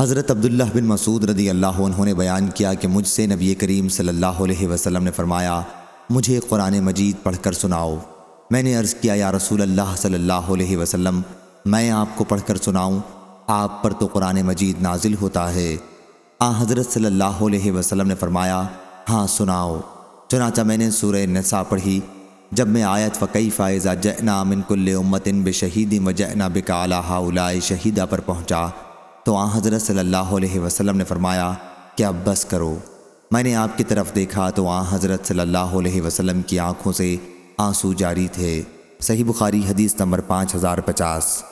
حضرت عبداللہ بن مسعود رضی اللہ عنہ نے بیان کیا کہ مجھ سے نبی کریم صلی اللہ علیہ وسلم نے فرمایا، مجھے قرآن مجید پڑھ کر سناؤ۔ میں نے عرض کیا، یا رسول اللہ صلی اللہ علیہ وسلم، میں آپ کو پڑھ کر سناؤں، آپ پر تو قرآن مجید نازل ہوتا ہے۔ آ، حضرت صلی اللہ علیہ وسلم نے فرمایا ہاں سناؤ۔ چنانچہ میں نے سورہ نساء پڑھی، جب میں آیت فقی فائزہ جنا من کل امتن بے شہیدی و جنا بکا شہیدہ پر پہنچا تو آ حضرت صلی اللہ علیہ وسلم نے فرمایا کہ اب بس کرو۔ میں نے آپ کی طرف دیکھا تو آ حضرت صلی اللہ علیہ وسلم کی آنکھوں سے آنسو جاری تھے۔ صحیح بخاری حدیث نمبر پانچ ہزار پچاس۔